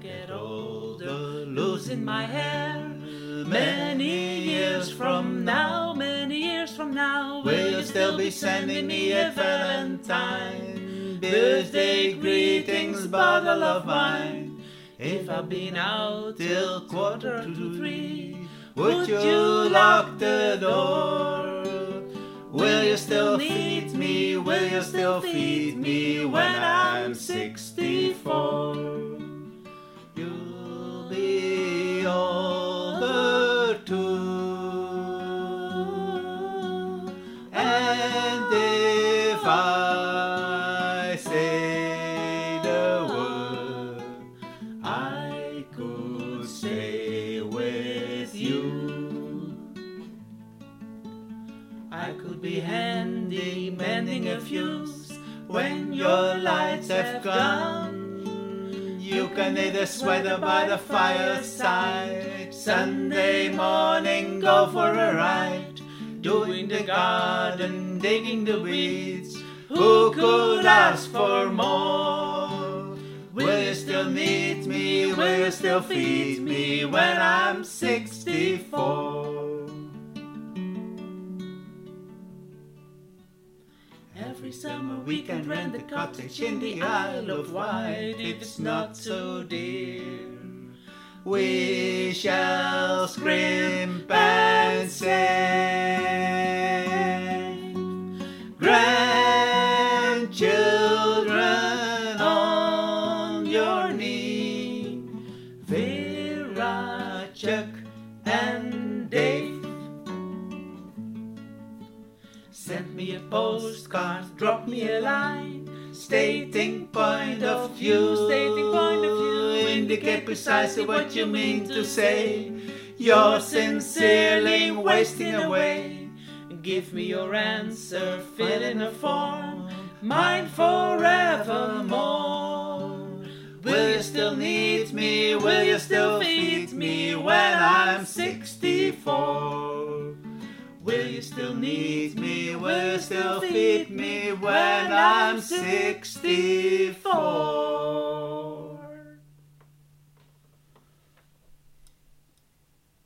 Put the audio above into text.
get older, losing my hair. Many years from now, many years from now, Will you still be sending me a Valentine? Birthday greetings, bottle of wine. If I've been out till quarter to three, Would you lock the door? Will you still feed me? Will you still feed me when I'm 64? I say the word, I could stay with you. I could be handy mending a fuse when Your lights have gone. You can knit a sweater by the fireside. Sunday morning, go for a ride. Doing the garden, digging the weeds. Ask for more? Will you still need me? Will you still feed me when I'm 64? Every summer we can rent a cottage in the Isle of Wight. if It's not so dear. We shall scrimp and Chuck, and Dave. Send me a postcard, drop me a line, Stating point of view, Stating point of view. indicate precisely what you mean to say. You're sincerely wasting away. Give me your answer, fill in a form, mine forevermore. You still need me? Will you still feed me when I'm 64? Will you still need me? Will you still feed me when I'm 64?